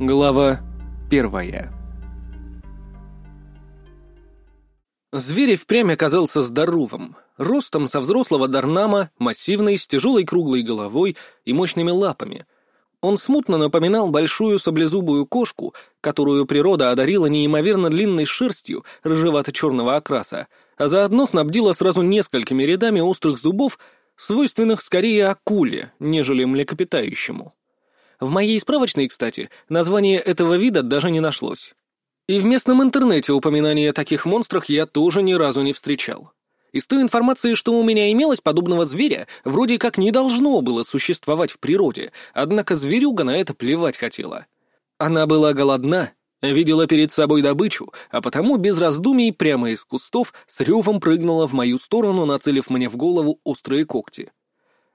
Глава первая Зверь впрямь оказался здоровым, ростом со взрослого дарнама, массивный, с тяжелой круглой головой и мощными лапами. Он смутно напоминал большую саблезубую кошку, которую природа одарила неимоверно длинной шерстью рыжевато-черного окраса, а заодно снабдила сразу несколькими рядами острых зубов, свойственных скорее акуле, нежели млекопитающему. В моей справочной, кстати, название этого вида даже не нашлось. И в местном интернете упоминания о таких монстрах я тоже ни разу не встречал. Из той информации, что у меня имелось, подобного зверя вроде как не должно было существовать в природе, однако зверюга на это плевать хотела. Она была голодна, видела перед собой добычу, а потому без раздумий прямо из кустов с ревом прыгнула в мою сторону, нацелив мне в голову острые когти.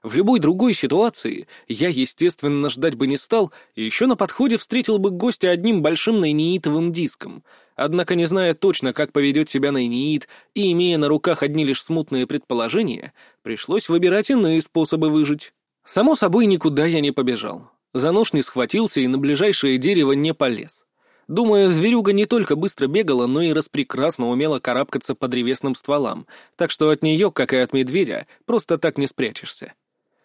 В любой другой ситуации я, естественно, ждать бы не стал, и еще на подходе встретил бы гостя одним большим найнеитовым диском. Однако, не зная точно, как поведет себя найнеит, и имея на руках одни лишь смутные предположения, пришлось выбирать иные способы выжить. Само собой, никуда я не побежал. За нож не схватился и на ближайшее дерево не полез. Думаю, зверюга не только быстро бегала, но и распрекрасно умела карабкаться по древесным стволам, так что от нее, как и от медведя, просто так не спрячешься.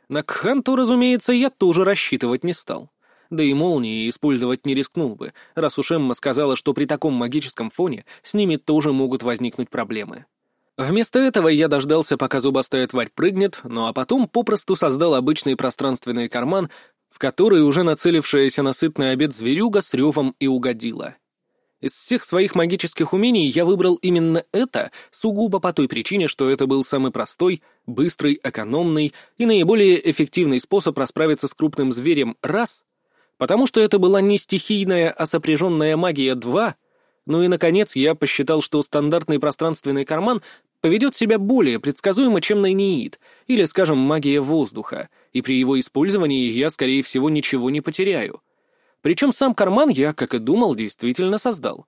На Кханту, разумеется, я тоже рассчитывать не стал. Да и молнии использовать не рискнул бы, раз уж Эмма сказала, что при таком магическом фоне с ними тоже могут возникнуть проблемы. Вместо этого я дождался, пока зубастая тварь прыгнет, ну а потом попросту создал обычный пространственный карман, в который уже нацелившаяся на сытный обед зверюга с ревом и угодила. Из всех своих магических умений я выбрал именно это сугубо по той причине, что это был самый простой, быстрый, экономный и наиболее эффективный способ расправиться с крупным зверем раз, потому что это была не стихийная, а сопряженная магия два, ну и, наконец, я посчитал, что стандартный пространственный карман поведет себя более предсказуемо, чем найнеид, или, скажем, магия воздуха, и при его использовании я, скорее всего, ничего не потеряю. Причем сам карман я, как и думал, действительно создал.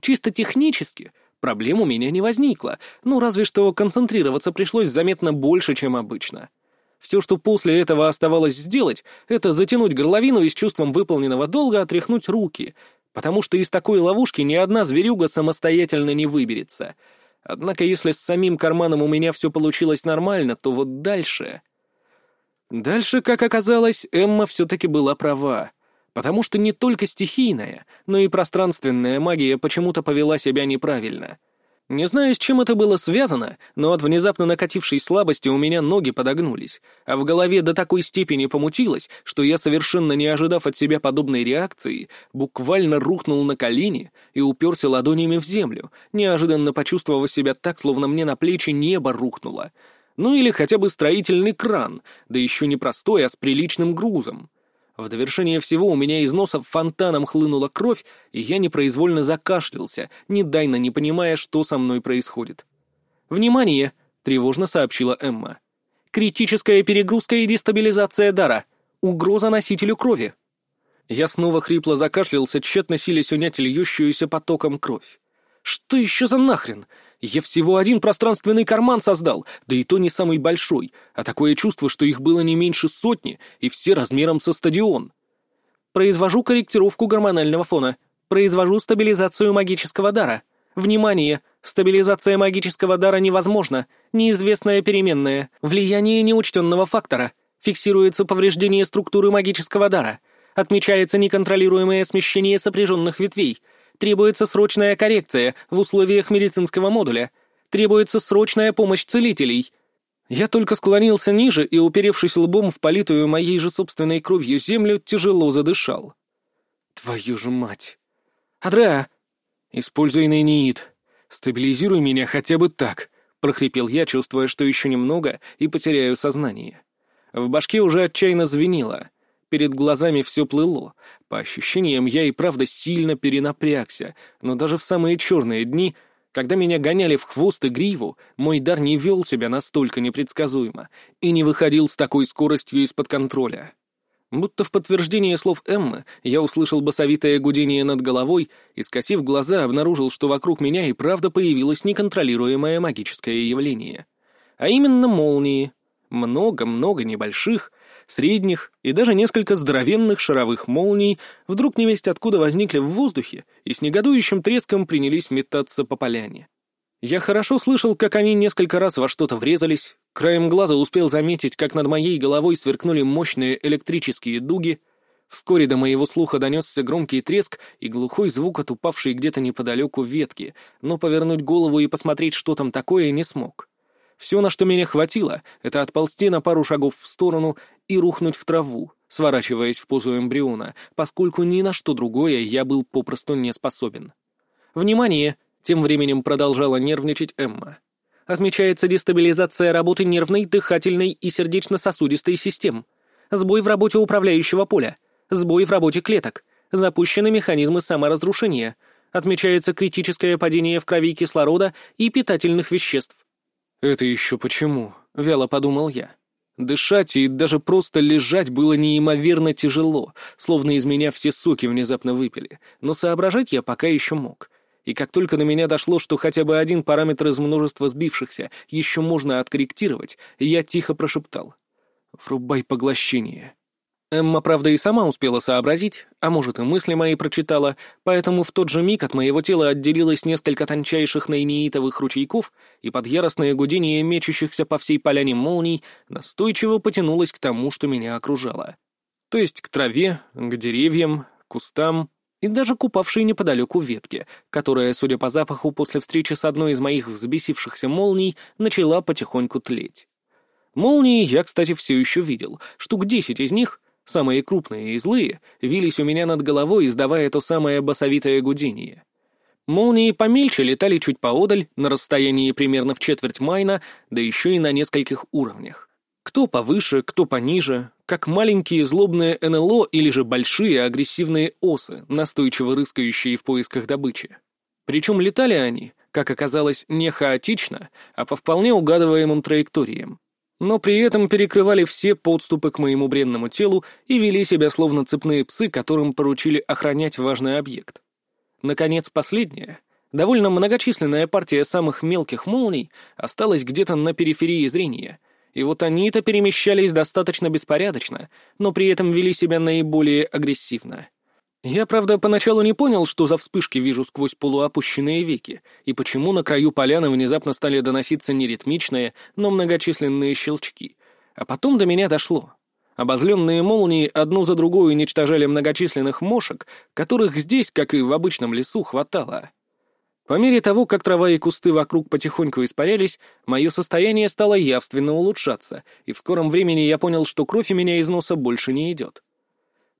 Чисто технически проблем у меня не возникло, ну разве что концентрироваться пришлось заметно больше, чем обычно. Все, что после этого оставалось сделать, это затянуть горловину и с чувством выполненного долга отряхнуть руки, потому что из такой ловушки ни одна зверюга самостоятельно не выберется. Однако если с самим карманом у меня все получилось нормально, то вот дальше... Дальше, как оказалось, Эмма все-таки была права потому что не только стихийная, но и пространственная магия почему-то повела себя неправильно. Не знаю, с чем это было связано, но от внезапно накатившей слабости у меня ноги подогнулись, а в голове до такой степени помутилось, что я, совершенно не ожидав от себя подобной реакции, буквально рухнул на колени и уперся ладонями в землю, неожиданно почувствовав себя так, словно мне на плечи небо рухнуло. Ну или хотя бы строительный кран, да еще не простой, а с приличным грузом. В довершение всего у меня из носа фонтаном хлынула кровь, и я непроизвольно закашлялся, не дайно не понимая, что со мной происходит. «Внимание!» — тревожно сообщила Эмма. «Критическая перегрузка и дестабилизация дара. Угроза носителю крови». Я снова хрипло закашлялся, тщетно силясь унять льющуюся потоком кровь. «Что еще за нахрен? Я всего один пространственный карман создал, да и то не самый большой, а такое чувство, что их было не меньше сотни, и все размером со стадион. Произвожу корректировку гормонального фона. Произвожу стабилизацию магического дара. Внимание! Стабилизация магического дара невозможна. Неизвестная переменная. Влияние неучтенного фактора. Фиксируется повреждение структуры магического дара. Отмечается неконтролируемое смещение сопряженных ветвей — Требуется срочная коррекция в условиях медицинского модуля. Требуется срочная помощь целителей. Я только склонился ниже и, уперевшись лбом в политую моей же собственной кровью землю, тяжело задышал. Твою же мать! Адреа! Используй нейнит. Стабилизируй меня хотя бы так, — прохрипел я, чувствуя, что еще немного, и потеряю сознание. В башке уже отчаянно звенело. Перед глазами все плыло. По ощущениям, я и правда сильно перенапрягся, но даже в самые черные дни, когда меня гоняли в хвост и гриву, мой дар не вел себя настолько непредсказуемо и не выходил с такой скоростью из-под контроля. Будто в подтверждение слов Эммы я услышал басовитое гудение над головой и, скосив глаза, обнаружил, что вокруг меня и правда появилось неконтролируемое магическое явление. А именно молнии. Много-много небольших, средних и даже несколько здоровенных шаровых молний вдруг невесть откуда возникли в воздухе и с негодующим треском принялись метаться по поляне. Я хорошо слышал, как они несколько раз во что-то врезались, краем глаза успел заметить, как над моей головой сверкнули мощные электрические дуги, Вскоре до моего слуха донесся громкий треск и глухой звук от упавшей где-то неподалеку ветки, но повернуть голову и посмотреть, что там такое, не смог. Все, на что меня хватило, это отползти на пару шагов в сторону и рухнуть в траву, сворачиваясь в позу эмбриона, поскольку ни на что другое я был попросту не способен. «Внимание!» — тем временем продолжала нервничать Эмма. «Отмечается дестабилизация работы нервной, дыхательной и сердечно-сосудистой систем. Сбой в работе управляющего поля сбой в работе клеток, запущены механизмы саморазрушения, отмечается критическое падение в крови кислорода и питательных веществ. «Это еще почему?» — вяло подумал я. Дышать и даже просто лежать было неимоверно тяжело, словно из меня все соки внезапно выпили, но соображать я пока еще мог. И как только на меня дошло, что хотя бы один параметр из множества сбившихся еще можно откорректировать, я тихо прошептал. «Врубай поглощение». Эмма, правда, и сама успела сообразить, а может и мысли мои прочитала, поэтому в тот же миг от моего тела отделилось несколько тончайших нейниитовых ручейков и под яростное гудение мечущихся по всей поляне молний настойчиво потянулось к тому, что меня окружало. То есть к траве, к деревьям, кустам и даже купавшей неподалеку ветке, которая, судя по запаху, после встречи с одной из моих взбесившихся молний, начала потихоньку тлеть. Молнии я, кстати, все еще видел, штук десять из них — самые крупные и злые, вились у меня над головой, издавая то самое басовитое гудение. Молнии помельче летали чуть поодаль, на расстоянии примерно в четверть майна, да еще и на нескольких уровнях. Кто повыше, кто пониже, как маленькие злобные НЛО или же большие агрессивные осы, настойчиво рыскающие в поисках добычи. Причем летали они, как оказалось, не хаотично, а по вполне угадываемым траекториям но при этом перекрывали все подступы к моему бренному телу и вели себя словно цепные псы, которым поручили охранять важный объект. Наконец, последняя, довольно многочисленная партия самых мелких молний осталась где-то на периферии зрения, и вот они-то перемещались достаточно беспорядочно, но при этом вели себя наиболее агрессивно. Я, правда, поначалу не понял, что за вспышки вижу сквозь полуопущенные веки, и почему на краю поляны внезапно стали доноситься не ритмичные, но многочисленные щелчки. А потом до меня дошло. Обозленные молнии одну за другой уничтожали многочисленных мошек, которых здесь, как и в обычном лесу, хватало. По мере того, как трава и кусты вокруг потихоньку испарялись, мое состояние стало явственно улучшаться, и в скором времени я понял, что кровь у меня из носа больше не идет.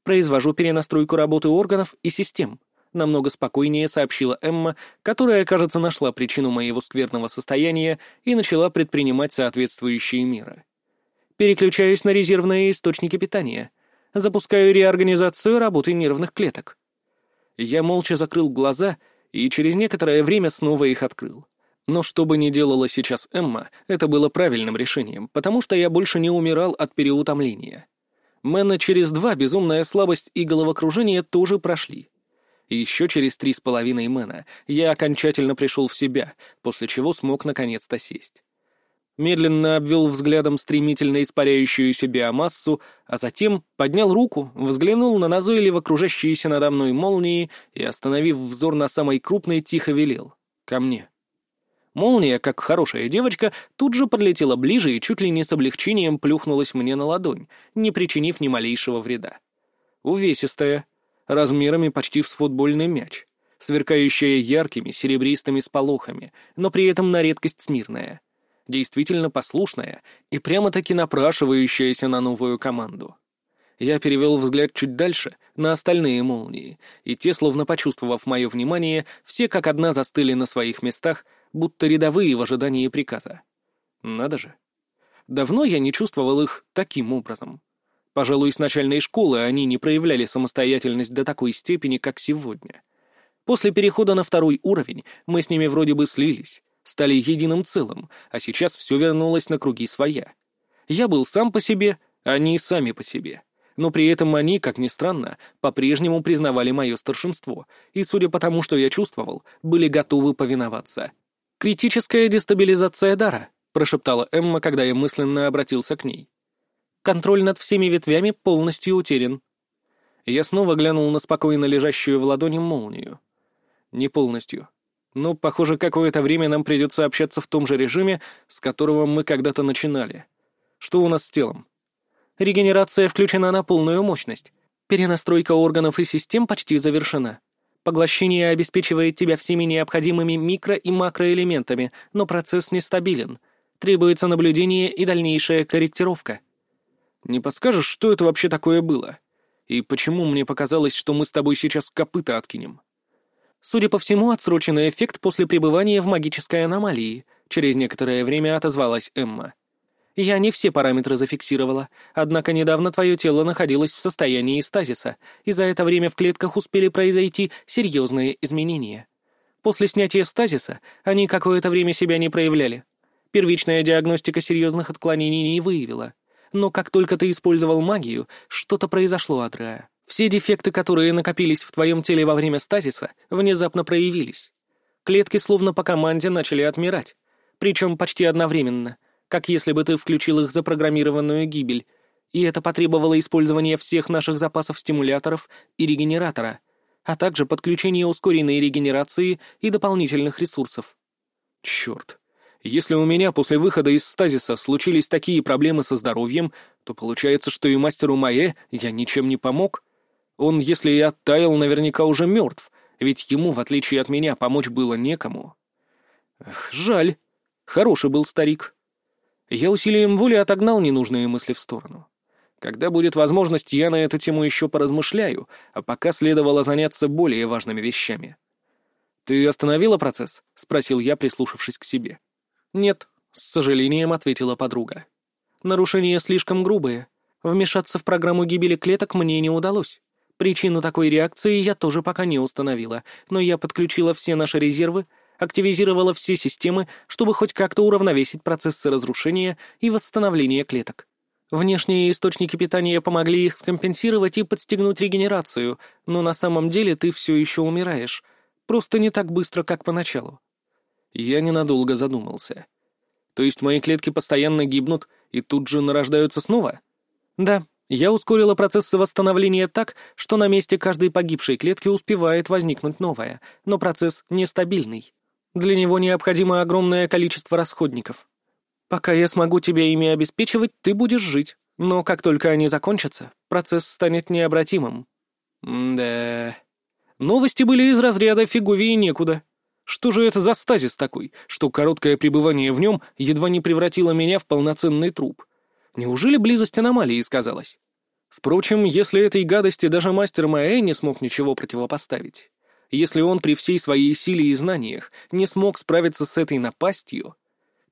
Произвожу перенастройку работы органов и систем», — намного спокойнее сообщила Эмма, которая, кажется, нашла причину моего скверного состояния и начала предпринимать соответствующие меры. «Переключаюсь на резервные источники питания. Запускаю реорганизацию работы нервных клеток». Я молча закрыл глаза и через некоторое время снова их открыл. Но что бы ни делала сейчас Эмма, это было правильным решением, потому что я больше не умирал от переутомления. Мэна через два безумная слабость и головокружение тоже прошли. Еще через три с половиной мэна я окончательно пришел в себя, после чего смог наконец-то сесть. Медленно обвел взглядом стремительно испаряющуюся биомассу, а затем поднял руку, взглянул на назойливо кружащиеся надо мной молнии и, остановив взор на самой крупной, тихо велел. «Ко мне». Молния, как хорошая девочка, тут же подлетела ближе и чуть ли не с облегчением плюхнулась мне на ладонь, не причинив ни малейшего вреда. Увесистая, размерами почти с футбольный мяч, сверкающая яркими серебристыми сполохами, но при этом на редкость смирная, действительно послушная и прямо-таки напрашивающаяся на новую команду. Я перевел взгляд чуть дальше, на остальные молнии, и те, словно почувствовав мое внимание, все как одна застыли на своих местах, будто рядовые в ожидании приказа. Надо же. Давно я не чувствовал их таким образом. Пожалуй, с начальной школы они не проявляли самостоятельность до такой степени, как сегодня. После перехода на второй уровень мы с ними вроде бы слились, стали единым целым, а сейчас все вернулось на круги своя. Я был сам по себе, они сами по себе. Но при этом они, как ни странно, по-прежнему признавали мое старшинство, и, судя по тому, что я чувствовал, были готовы повиноваться. «Критическая дестабилизация дара», — прошептала Эмма, когда я мысленно обратился к ней. Контроль над всеми ветвями полностью утерян. Я снова глянул на спокойно лежащую в ладони молнию. Не полностью. Но, похоже, какое-то время нам придется общаться в том же режиме, с которого мы когда-то начинали. Что у нас с телом? Регенерация включена на полную мощность. Перенастройка органов и систем почти завершена. Поглощение обеспечивает тебя всеми необходимыми микро- и макроэлементами, но процесс нестабилен. Требуется наблюдение и дальнейшая корректировка. Не подскажешь, что это вообще такое было? И почему мне показалось, что мы с тобой сейчас копыта откинем? Судя по всему, отсроченный эффект после пребывания в магической аномалии, через некоторое время отозвалась Эмма. Я не все параметры зафиксировала, однако недавно твое тело находилось в состоянии стазиса, и за это время в клетках успели произойти серьезные изменения. После снятия стазиса они какое-то время себя не проявляли. Первичная диагностика серьезных отклонений не выявила. Но как только ты использовал магию, что-то произошло, Адреа. Все дефекты, которые накопились в твоем теле во время стазиса, внезапно проявились. Клетки словно по команде начали отмирать. Причем почти одновременно, как если бы ты включил их запрограммированную гибель. И это потребовало использования всех наших запасов стимуляторов и регенератора, а также подключения ускоренной регенерации и дополнительных ресурсов. Черт. Если у меня после выхода из стазиса случились такие проблемы со здоровьем, то получается, что и мастеру Мае я ничем не помог. Он, если и оттаял, наверняка уже мертв, ведь ему, в отличие от меня, помочь было некому. Эх, жаль. Хороший был старик. Я усилием воли отогнал ненужные мысли в сторону. Когда будет возможность, я на эту тему еще поразмышляю, а пока следовало заняться более важными вещами. «Ты остановила процесс?» — спросил я, прислушавшись к себе. «Нет», — с сожалением ответила подруга. «Нарушения слишком грубые. Вмешаться в программу гибели клеток мне не удалось. Причину такой реакции я тоже пока не установила, но я подключила все наши резервы, активизировала все системы, чтобы хоть как-то уравновесить процессы разрушения и восстановления клеток. Внешние источники питания помогли их скомпенсировать и подстегнуть регенерацию, но на самом деле ты все еще умираешь, просто не так быстро, как поначалу. Я ненадолго задумался. То есть мои клетки постоянно гибнут и тут же нарождаются снова? Да, я ускорила процессы восстановления так, что на месте каждой погибшей клетки успевает возникнуть новая, но процесс нестабильный. Для него необходимо огромное количество расходников. Пока я смогу тебя ими обеспечивать, ты будешь жить, но как только они закончатся, процесс станет необратимым. Да. Новости были из разряда фиговее некуда. Что же это за стазис такой, что короткое пребывание в нем едва не превратило меня в полноценный труп? Неужели близость аномалии сказалась? Впрочем, если этой гадости даже мастер Маэ не смог ничего противопоставить, если он при всей своей силе и знаниях не смог справиться с этой напастью...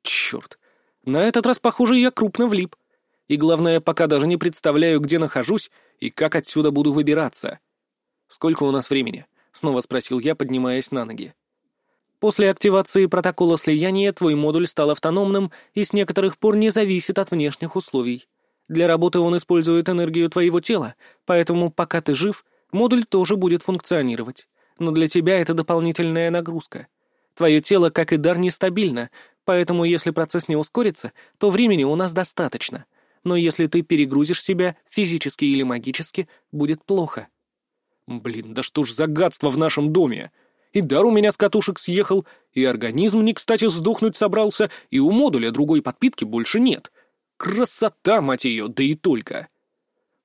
Черт, на этот раз, похоже, я крупно влип. И главное, пока даже не представляю, где нахожусь и как отсюда буду выбираться. «Сколько у нас времени?» — снова спросил я, поднимаясь на ноги. После активации протокола слияния твой модуль стал автономным и с некоторых пор не зависит от внешних условий. Для работы он использует энергию твоего тела, поэтому пока ты жив, модуль тоже будет функционировать. Но для тебя это дополнительная нагрузка. Твое тело, как и дар, нестабильно, поэтому если процесс не ускорится, то времени у нас достаточно. Но если ты перегрузишь себя, физически или магически, будет плохо. Блин, да что ж за гадство в нашем доме! и дар у меня с катушек съехал, и организм не кстати сдохнуть собрался, и у модуля другой подпитки больше нет. Красота, мать ее, да и только.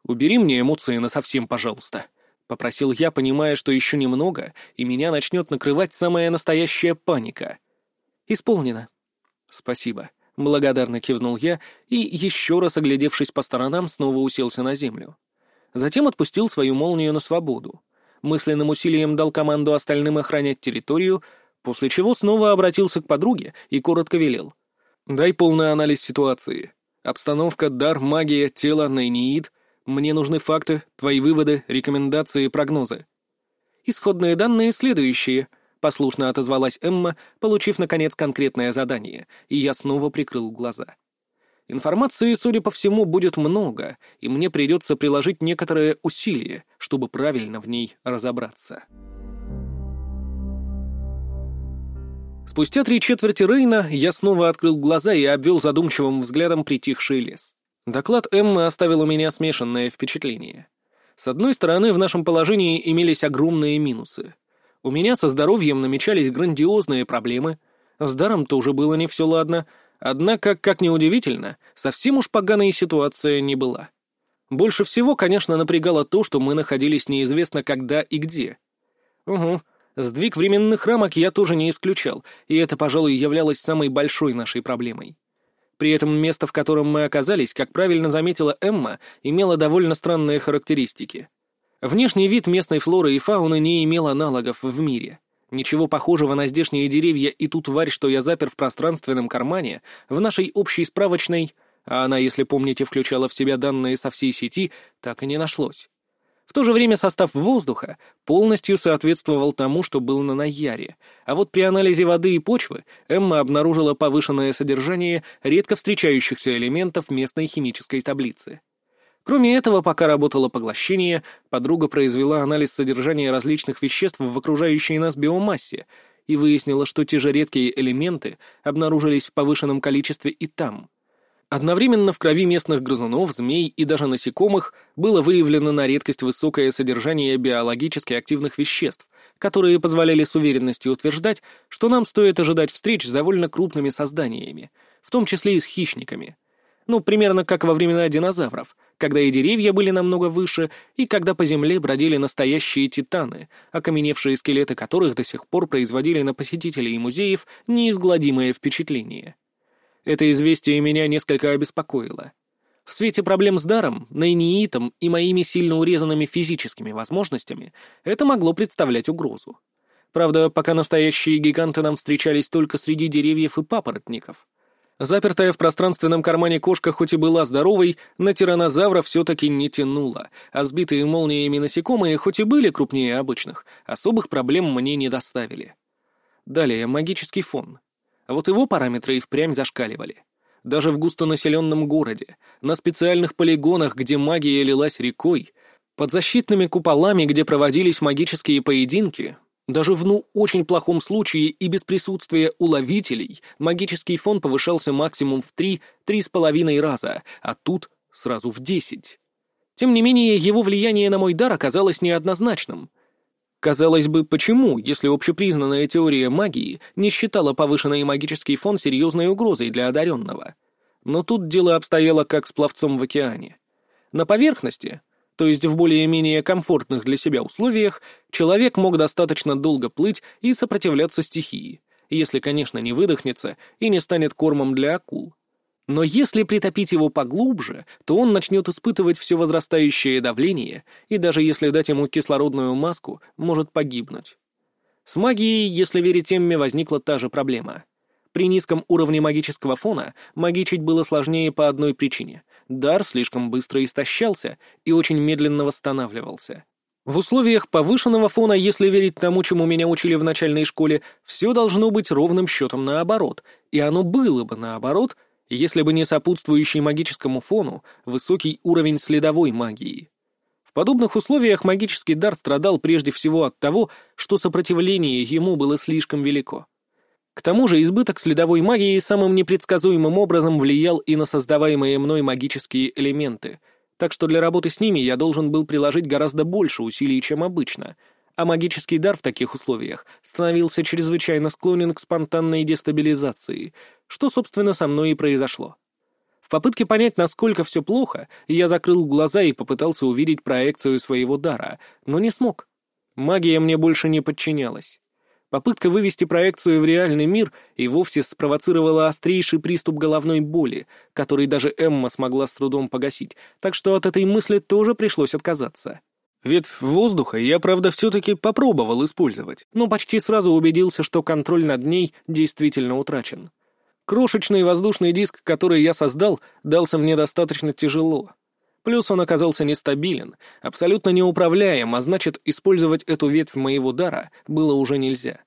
Убери мне эмоции на совсем, пожалуйста. — попросил я, понимая, что еще немного, и меня начнет накрывать самая настоящая паника. «Исполнено». «Спасибо», — благодарно кивнул я и, еще раз оглядевшись по сторонам, снова уселся на землю. Затем отпустил свою молнию на свободу мысленным усилием дал команду остальным охранять территорию, после чего снова обратился к подруге и коротко велел. «Дай полный анализ ситуации. Обстановка, дар, магия, тело, нейниид. Мне нужны факты, твои выводы, рекомендации, прогнозы». «Исходные данные следующие», — послушно отозвалась Эмма, получив, наконец, конкретное задание, и я снова прикрыл глаза. Информации, судя по всему, будет много, и мне придется приложить некоторые усилия, чтобы правильно в ней разобраться. Спустя три четверти Рейна я снова открыл глаза и обвел задумчивым взглядом притихший лес. Доклад Эммы оставил у меня смешанное впечатление. С одной стороны, в нашем положении имелись огромные минусы. У меня со здоровьем намечались грандиозные проблемы, с даром тоже было не все ладно, однако, как ни удивительно, совсем уж поганая ситуация не была. Больше всего, конечно, напрягало то, что мы находились неизвестно когда и где. Угу, сдвиг временных рамок я тоже не исключал, и это, пожалуй, являлось самой большой нашей проблемой. При этом место, в котором мы оказались, как правильно заметила Эмма, имело довольно странные характеристики. Внешний вид местной флоры и фауны не имел аналогов в мире. Ничего похожего на здешние деревья и ту тварь, что я запер в пространственном кармане, в нашей общей справочной, а она, если помните, включала в себя данные со всей сети, так и не нашлось. В то же время состав воздуха полностью соответствовал тому, что был на Наяре, а вот при анализе воды и почвы Эмма обнаружила повышенное содержание редко встречающихся элементов местной химической таблицы. Кроме этого, пока работало поглощение, подруга произвела анализ содержания различных веществ в окружающей нас биомассе и выяснила, что те же редкие элементы обнаружились в повышенном количестве и там — Одновременно в крови местных грызунов, змей и даже насекомых было выявлено на редкость высокое содержание биологически активных веществ, которые позволяли с уверенностью утверждать, что нам стоит ожидать встреч с довольно крупными созданиями, в том числе и с хищниками. Ну, примерно как во времена динозавров, когда и деревья были намного выше, и когда по земле бродили настоящие титаны, окаменевшие скелеты которых до сих пор производили на посетителей музеев неизгладимое впечатление. Это известие меня несколько обеспокоило. В свете проблем с даром, нейниитом и моими сильно урезанными физическими возможностями это могло представлять угрозу. Правда, пока настоящие гиганты нам встречались только среди деревьев и папоротников. Запертая в пространственном кармане кошка хоть и была здоровой, на тиранозавра все-таки не тянула, а сбитые молниями насекомые, хоть и были крупнее обычных, особых проблем мне не доставили. Далее, магический фон. А вот его параметры и впрямь зашкаливали. Даже в густонаселенном городе, на специальных полигонах, где магия лилась рекой, под защитными куполами, где проводились магические поединки, даже в ну очень плохом случае и без присутствия уловителей магический фон повышался максимум в 3-3,5 раза, а тут сразу в 10. Тем не менее, его влияние на мой дар оказалось неоднозначным — Казалось бы, почему, если общепризнанная теория магии не считала повышенный магический фон серьезной угрозой для одаренного? Но тут дело обстояло как с пловцом в океане. На поверхности, то есть в более-менее комфортных для себя условиях, человек мог достаточно долго плыть и сопротивляться стихии, если, конечно, не выдохнется и не станет кормом для акул. Но если притопить его поглубже, то он начнет испытывать все возрастающее давление, и даже если дать ему кислородную маску, может погибнуть. С магией, если верить Эмме, возникла та же проблема. При низком уровне магического фона магичить было сложнее по одной причине. Дар слишком быстро истощался и очень медленно восстанавливался. В условиях повышенного фона, если верить тому, чему меня учили в начальной школе, все должно быть ровным счетом наоборот, и оно было бы наоборот — если бы не сопутствующий магическому фону высокий уровень следовой магии. В подобных условиях магический дар страдал прежде всего от того, что сопротивление ему было слишком велико. К тому же избыток следовой магии самым непредсказуемым образом влиял и на создаваемые мной магические элементы, так что для работы с ними я должен был приложить гораздо больше усилий, чем обычно — а магический дар в таких условиях становился чрезвычайно склонен к спонтанной дестабилизации, что, собственно, со мной и произошло. В попытке понять, насколько все плохо, я закрыл глаза и попытался увидеть проекцию своего дара, но не смог. Магия мне больше не подчинялась. Попытка вывести проекцию в реальный мир и вовсе спровоцировала острейший приступ головной боли, который даже Эмма смогла с трудом погасить, так что от этой мысли тоже пришлось отказаться. Ветвь воздуха я, правда, все-таки попробовал использовать, но почти сразу убедился, что контроль над ней действительно утрачен. Крошечный воздушный диск, который я создал, дался мне достаточно тяжело. Плюс он оказался нестабилен, абсолютно неуправляем, а значит, использовать эту ветвь моего дара было уже нельзя.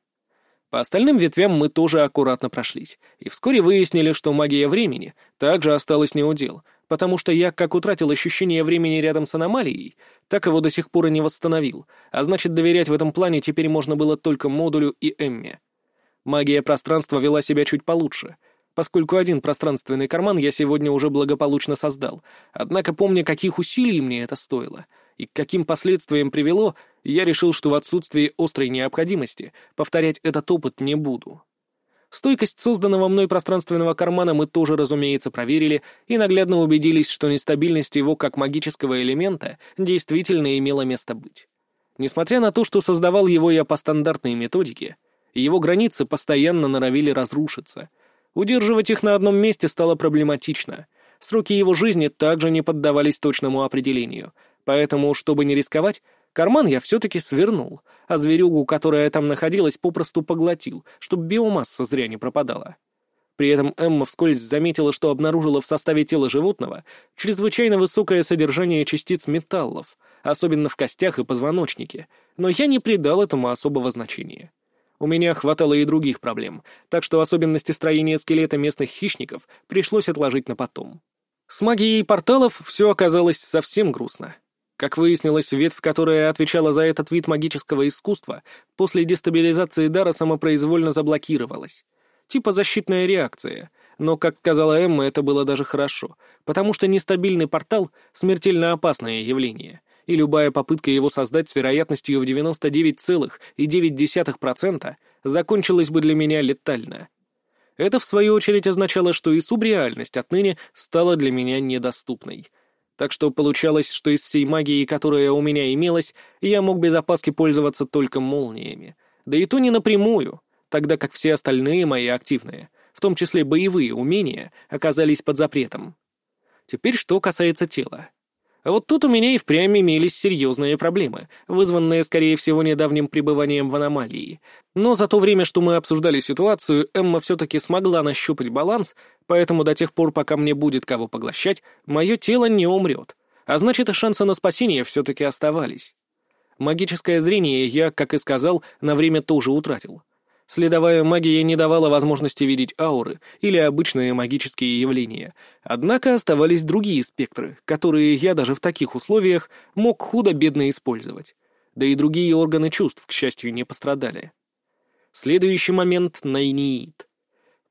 По остальным ветвям мы тоже аккуратно прошлись, и вскоре выяснили, что магия времени также осталась неудел, потому что я как утратил ощущение времени рядом с аномалией, так его до сих пор и не восстановил, а значит, доверять в этом плане теперь можно было только модулю и Эмме. Магия пространства вела себя чуть получше. поскольку один пространственный карман я сегодня уже благополучно создал, однако помня, каких усилий мне это стоило и к каким последствиям привело, я решил, что в отсутствии острой необходимости повторять этот опыт не буду. Стойкость созданного мной пространственного кармана мы тоже, разумеется, проверили и наглядно убедились, что нестабильность его как магического элемента действительно имела место быть. Несмотря на то, что создавал его я по стандартной методике, его границы постоянно норовили разрушиться. Удерживать их на одном месте стало проблематично. Сроки его жизни также не поддавались точному определению, поэтому, чтобы не рисковать, карман я все-таки свернул, а зверюгу, которая там находилась, попросту поглотил, чтобы биомасса зря не пропадала. При этом Эмма вскользь заметила, что обнаружила в составе тела животного чрезвычайно высокое содержание частиц металлов, особенно в костях и позвоночнике, но я не придал этому особого значения. У меня хватало и других проблем, так что особенности строения скелета местных хищников пришлось отложить на потом. С магией порталов все оказалось совсем грустно. Как выяснилось, ветвь, которая отвечала за этот вид магического искусства, после дестабилизации дара самопроизвольно заблокировалась. Типа защитная реакция. Но, как сказала Эмма, это было даже хорошо, потому что нестабильный портал — смертельно опасное явление — и любая попытка его создать с вероятностью в 99,9% закончилась бы для меня летально. Это, в свою очередь, означало, что и субреальность отныне стала для меня недоступной. Так что получалось, что из всей магии, которая у меня имелась, я мог без опаски пользоваться только молниями. Да и то не напрямую, тогда как все остальные мои активные, в том числе боевые умения, оказались под запретом. Теперь что касается тела. А вот тут у меня и впрямь имелись серьезные проблемы, вызванные, скорее всего, недавним пребыванием в аномалии. Но за то время, что мы обсуждали ситуацию, Эмма все-таки смогла нащупать баланс, поэтому до тех пор, пока мне будет кого поглощать, мое тело не умрет. А значит, и шансы на спасение все-таки оставались. Магическое зрение я, как и сказал, на время тоже утратил. Следовая магия не давала возможности видеть ауры или обычные магические явления, однако оставались другие спектры, которые я даже в таких условиях мог худо-бедно использовать. Да и другие органы чувств, к счастью, не пострадали. Следующий момент — Найниит.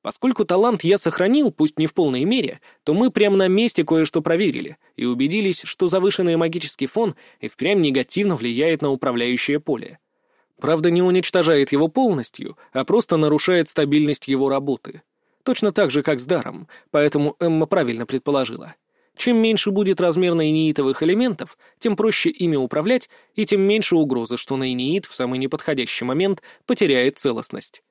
Поскольку талант я сохранил, пусть не в полной мере, то мы прямо на месте кое-что проверили и убедились, что завышенный магический фон и впрямь негативно влияет на управляющее поле. Правда, не уничтожает его полностью, а просто нарушает стабильность его работы. Точно так же, как с даром, поэтому Эмма правильно предположила. Чем меньше будет размер наиниитовых элементов, тем проще ими управлять, и тем меньше угрозы, что наиниит в самый неподходящий момент потеряет целостность.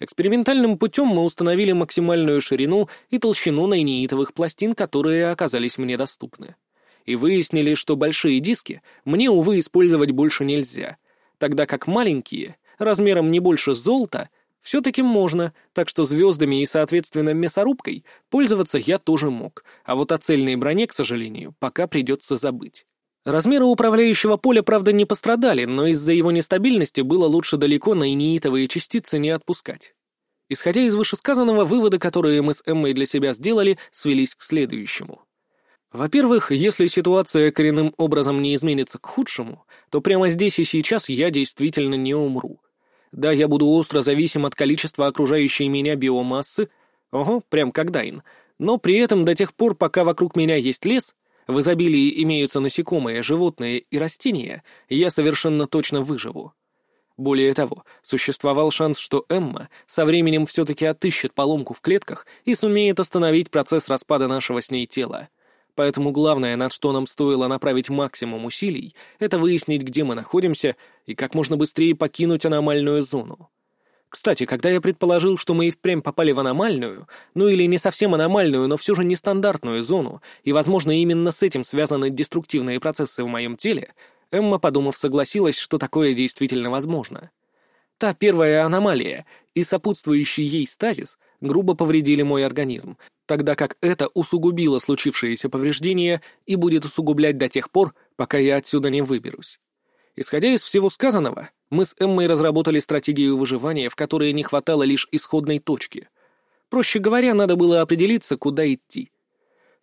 Экспериментальным путем мы установили максимальную ширину и толщину наиниитовых пластин, которые оказались мне доступны. И выяснили, что большие диски мне, увы, использовать больше нельзя, тогда как маленькие, размером не больше золота, все-таки можно, так что звездами и, соответственно, мясорубкой пользоваться я тоже мог, а вот о цельной броне, к сожалению, пока придется забыть. Размеры управляющего поля, правда, не пострадали, но из-за его нестабильности было лучше далеко на инеитовые частицы не отпускать. Исходя из вышесказанного, выводы, которые мы с Эммой для себя сделали, свелись к следующему. Во-первых, если ситуация коренным образом не изменится к худшему, то прямо здесь и сейчас я действительно не умру. Да, я буду остро зависим от количества окружающей меня биомассы, ого, прям как Дайн, но при этом до тех пор, пока вокруг меня есть лес, в изобилии имеются насекомые, животные и растения, я совершенно точно выживу. Более того, существовал шанс, что Эмма со временем все-таки отыщет поломку в клетках и сумеет остановить процесс распада нашего с ней тела. Поэтому главное, над что нам стоило направить максимум усилий, это выяснить, где мы находимся, и как можно быстрее покинуть аномальную зону. Кстати, когда я предположил, что мы и впрямь попали в аномальную, ну или не совсем аномальную, но все же нестандартную зону, и, возможно, именно с этим связаны деструктивные процессы в моем теле, Эмма, подумав, согласилась, что такое действительно возможно. Та первая аномалия и сопутствующий ей стазис грубо повредили мой организм, тогда как это усугубило случившееся повреждение и будет усугублять до тех пор, пока я отсюда не выберусь. Исходя из всего сказанного, мы с Эммой разработали стратегию выживания, в которой не хватало лишь исходной точки. Проще говоря, надо было определиться, куда идти.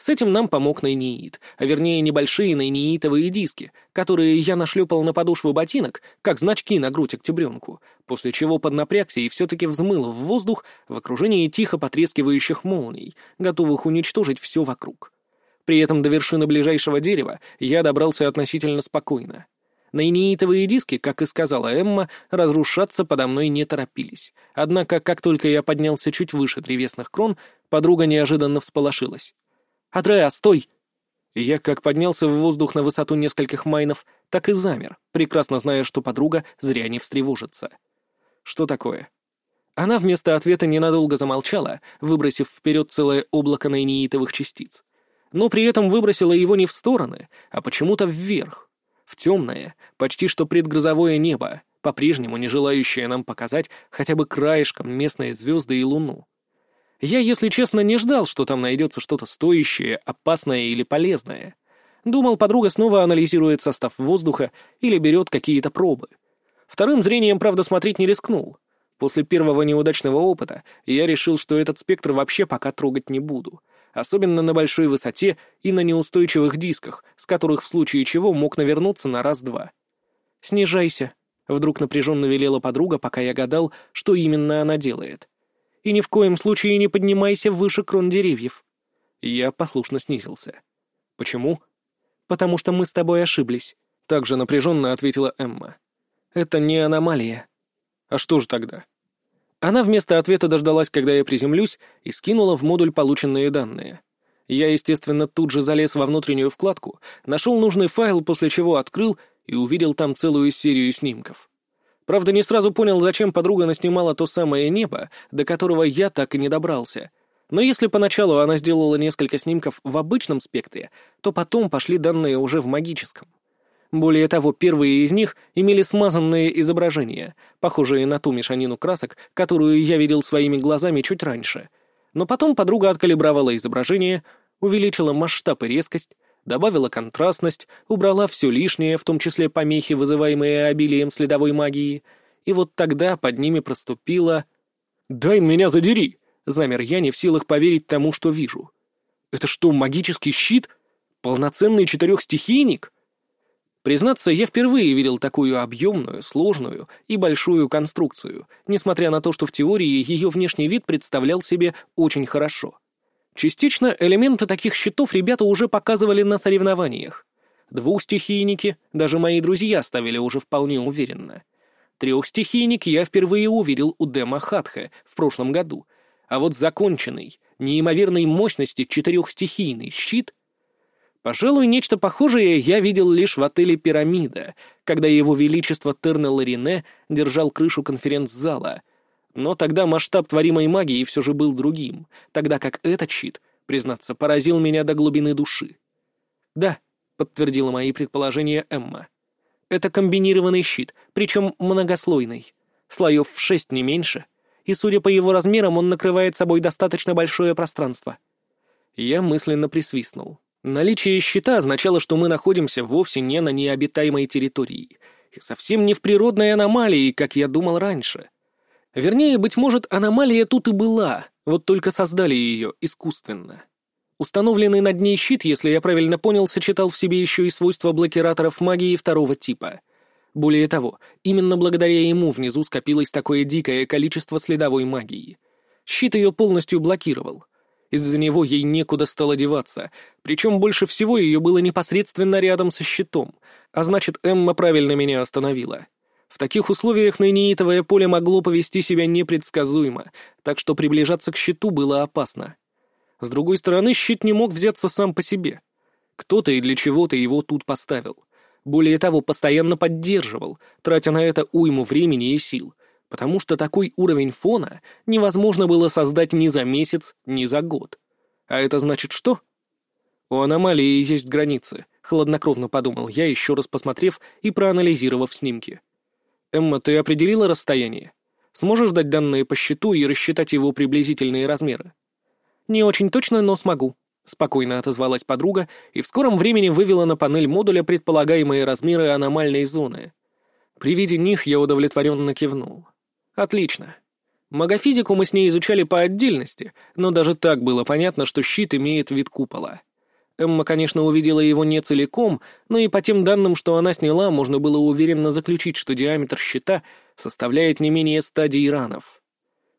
С этим нам помог найнеит, а вернее небольшие найнеитовые диски, которые я нашлепал на подошву ботинок, как значки на грудь октябренку, после чего поднапрягся и все-таки взмыл в воздух в окружении тихо потрескивающих молний, готовых уничтожить все вокруг. При этом до вершины ближайшего дерева я добрался относительно спокойно. Найнеитовые диски, как и сказала Эмма, разрушаться подо мной не торопились. Однако, как только я поднялся чуть выше древесных крон, подруга неожиданно всполошилась. «Адреа, стой!» Я как поднялся в воздух на высоту нескольких майнов, так и замер, прекрасно зная, что подруга зря не встревожится. «Что такое?» Она вместо ответа ненадолго замолчала, выбросив вперед целое облако найнеитовых частиц. Но при этом выбросила его не в стороны, а почему-то вверх, в темное, почти что предгрозовое небо, по-прежнему не желающее нам показать хотя бы краешком местные звезды и луну. Я, если честно, не ждал, что там найдется что-то стоящее, опасное или полезное. Думал, подруга снова анализирует состав воздуха или берет какие-то пробы. Вторым зрением, правда, смотреть не рискнул. После первого неудачного опыта я решил, что этот спектр вообще пока трогать не буду. Особенно на большой высоте и на неустойчивых дисках, с которых в случае чего мог навернуться на раз-два. «Снижайся», — вдруг напряженно велела подруга, пока я гадал, что именно она делает и ни в коем случае не поднимайся выше крон деревьев». Я послушно снизился. «Почему?» «Потому что мы с тобой ошиблись», — также напряженно ответила Эмма. «Это не аномалия». «А что же тогда?» Она вместо ответа дождалась, когда я приземлюсь, и скинула в модуль полученные данные. Я, естественно, тут же залез во внутреннюю вкладку, нашел нужный файл, после чего открыл и увидел там целую серию снимков. Правда, не сразу понял, зачем подруга наснимала то самое небо, до которого я так и не добрался. Но если поначалу она сделала несколько снимков в обычном спектре, то потом пошли данные уже в магическом. Более того, первые из них имели смазанные изображения, похожие на ту мешанину красок, которую я видел своими глазами чуть раньше. Но потом подруга откалибровала изображение, увеличила масштаб и резкость, добавила контрастность, убрала все лишнее, в том числе помехи, вызываемые обилием следовой магии, и вот тогда под ними проступила... «Дай меня задери!» — замер я не в силах поверить тому, что вижу. «Это что, магический щит? Полноценный четырехстихийник?» Признаться, я впервые видел такую объемную, сложную и большую конструкцию, несмотря на то, что в теории ее внешний вид представлял себе очень хорошо. Частично элементы таких щитов ребята уже показывали на соревнованиях. Двухстихийники даже мои друзья ставили уже вполне уверенно. Трехстихийник я впервые увидел у Дема Хатха в прошлом году, а вот законченный, неимоверной мощности четырехстихийный щит — Пожалуй, нечто похожее я видел лишь в отеле «Пирамида», когда его величество Терне Ларине держал крышу конференц-зала — но тогда масштаб творимой магии все же был другим, тогда как этот щит, признаться, поразил меня до глубины души. «Да», — подтвердила мои предположения Эмма. «Это комбинированный щит, причем многослойный. Слоев в шесть не меньше, и, судя по его размерам, он накрывает собой достаточно большое пространство». Я мысленно присвистнул. Наличие щита означало, что мы находимся вовсе не на необитаемой территории, и совсем не в природной аномалии, как я думал раньше. Вернее, быть может, аномалия тут и была, вот только создали ее искусственно. Установленный над ней щит, если я правильно понял, сочетал в себе еще и свойства блокираторов магии второго типа. Более того, именно благодаря ему внизу скопилось такое дикое количество следовой магии. Щит ее полностью блокировал. Из-за него ей некуда стало деваться, причем больше всего ее было непосредственно рядом со щитом, а значит, Эмма правильно меня остановила. В таких условиях нейнитовое поле могло повести себя непредсказуемо, так что приближаться к щиту было опасно. С другой стороны, щит не мог взяться сам по себе. Кто-то и для чего-то его тут поставил. Более того, постоянно поддерживал, тратя на это уйму времени и сил, потому что такой уровень фона невозможно было создать ни за месяц, ни за год. А это значит что? У аномалии есть границы, хладнокровно подумал я, еще раз посмотрев и проанализировав снимки. «Эмма, ты определила расстояние? Сможешь дать данные по счету и рассчитать его приблизительные размеры?» «Не очень точно, но смогу», — спокойно отозвалась подруга и в скором времени вывела на панель модуля предполагаемые размеры аномальной зоны. При виде них я удовлетворенно кивнул. «Отлично. Магофизику мы с ней изучали по отдельности, но даже так было понятно, что щит имеет вид купола. Эмма, конечно, увидела его не целиком, но и по тем данным, что она сняла, можно было уверенно заключить, что диаметр щита составляет не менее 100 дейранов.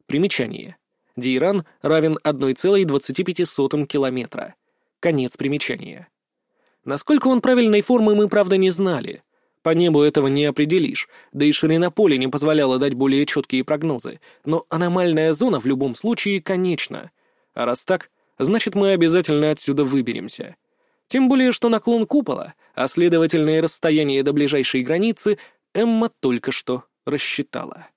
Примечание. Дейран равен 1,25 километра. Конец примечания. Насколько он правильной формы, мы, правда, не знали. По небу этого не определишь, да и ширина поля не позволяла дать более четкие прогнозы, но аномальная зона в любом случае конечна. А раз так, значит мы обязательно отсюда выберемся. Тем более, что наклон купола, а следовательное расстояние до ближайшей границы, Эмма только что рассчитала.